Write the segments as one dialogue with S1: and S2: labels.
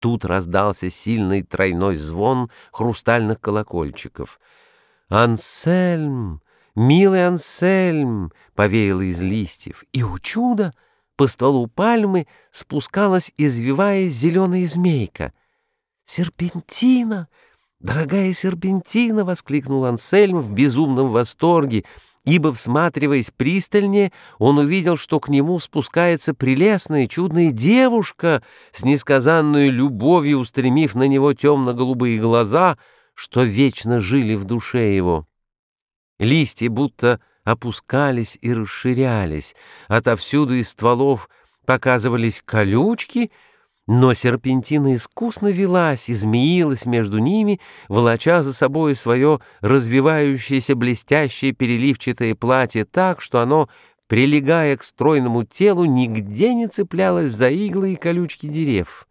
S1: Тут раздался сильный тройной звон хрустальных колокольчиков. «Ансельм! Милый Ансельм!» — повеяло из листьев. И, у чуда, по стволу пальмы спускалась, извиваясь, зеленая змейка. «Серпентина! Дорогая серпентина!» — воскликнул Ансельм в безумном восторге — ибо, всматриваясь пристальнее, он увидел, что к нему спускается прелестная чудная девушка, с несказанной любовью устремив на него темно-голубые глаза, что вечно жили в душе его. Листья будто опускались и расширялись, отовсюду из стволов показывались колючки — но серпентина искусно велась и змеилась между ними, волоча за собой свое развивающееся блестящее переливчатое платье так, что оно, прилегая к стройному телу, нигде не цеплялось за иглы и колючки дерев.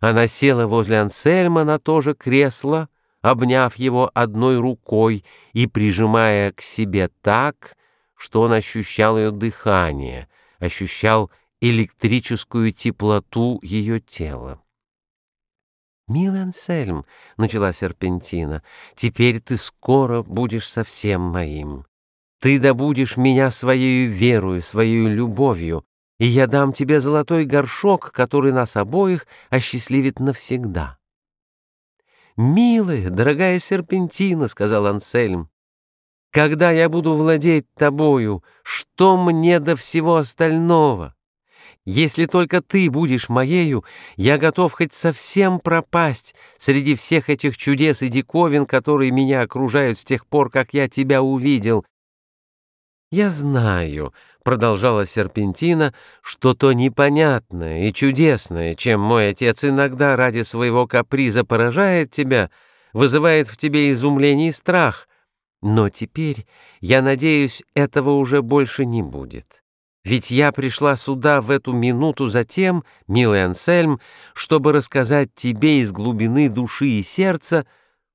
S1: Она села возле Ансельма на то же кресло, обняв его одной рукой и прижимая к себе так, что он ощущал ее дыхание, ощущал электрическую теплоту ее тела. «Милый Ансельм», — начала Серпентина, — «теперь ты скоро будешь совсем моим. Ты добудешь меня своей верою, своей любовью, и я дам тебе золотой горшок, который нас обоих осчастливит навсегда». «Милая, дорогая Серпентина», — сказал Ансельм, — «когда я буду владеть тобою, что мне до всего остального?» Если только ты будешь моею, я готов хоть совсем пропасть среди всех этих чудес и диковин, которые меня окружают с тех пор, как я тебя увидел. Я знаю, — продолжала Серпентина, — что то непонятное и чудесное, чем мой отец иногда ради своего каприза поражает тебя, вызывает в тебе изумление и страх. Но теперь, я надеюсь, этого уже больше не будет. Ведь я пришла сюда в эту минуту за тем, милый Ансельм, чтобы рассказать тебе из глубины души и сердца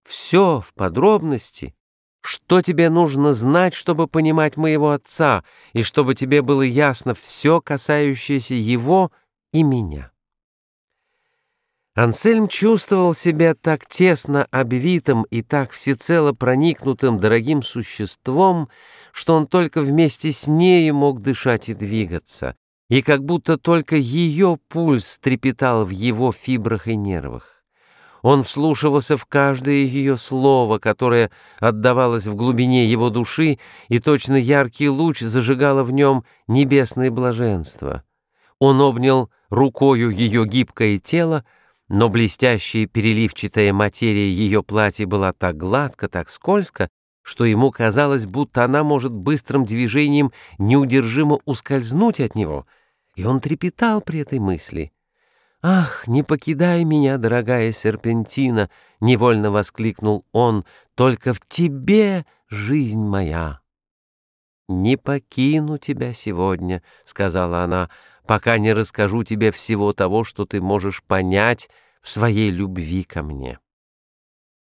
S1: все в подробности, что тебе нужно знать, чтобы понимать моего отца, и чтобы тебе было ясно все, касающееся его и меня. Ансельм чувствовал себя так тесно обвитым и так всецело проникнутым дорогим существом, что он только вместе с нею мог дышать и двигаться, и как будто только ее пульс трепетал в его фибрах и нервах. Он вслушивался в каждое ее слово, которое отдавалось в глубине его души, и точно яркий луч зажигало в нем небесное блаженство. Он обнял рукою ее гибкое тело, но блестящая переливчатая материя ее платья была так гладко, так скользко, что ему казалось, будто она может быстрым движением неудержимо ускользнуть от него, и он трепетал при этой мысли. «Ах, не покидай меня, дорогая серпентина!» — невольно воскликнул он. «Только в тебе жизнь моя!» «Не покину тебя сегодня», — сказала она, — «пока не расскажу тебе всего того, что ты можешь понять в своей любви ко мне».